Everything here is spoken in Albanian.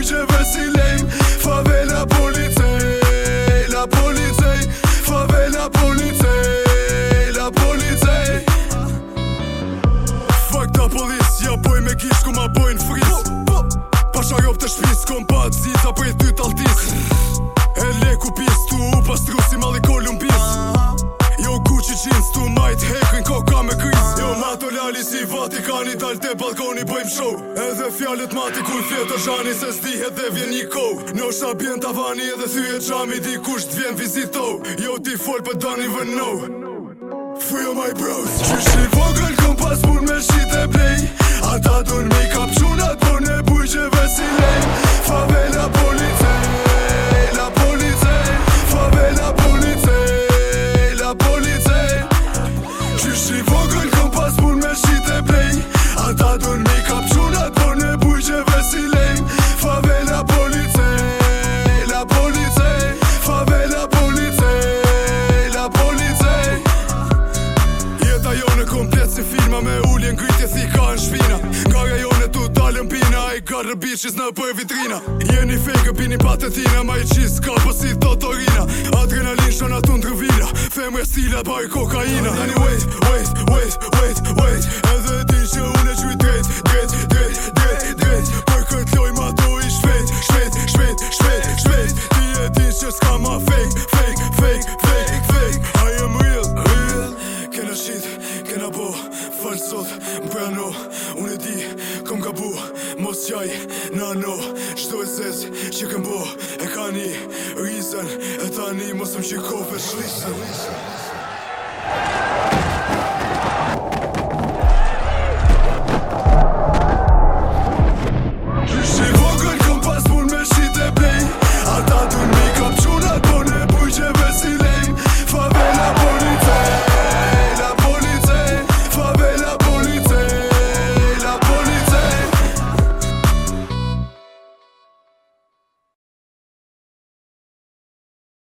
Pójdzie wesile Si si Vatikani dal të balkoni bëjmë show Edhe fjalet mati kuj fjetër shani se s'dihet dhe vjen një kohë Në shabjen të avani edhe thyje qami di kusht vjen vizito Jo ti fol për dani vënohë Fujo my bros Qysh një I got the bitches now vitrina Jeni fake, bini pat e Ma i qiz, ka pësi po të torina Adrenalin shon atë ndrëvina Femre stila, bari kokaina Nani wait, wait, wait, wait, wait Edhe Nga bu, mos qaj, na no, shto e sez, qe kem bo, e ka ni, rizan, e tani mos më qe kope, s'lisën,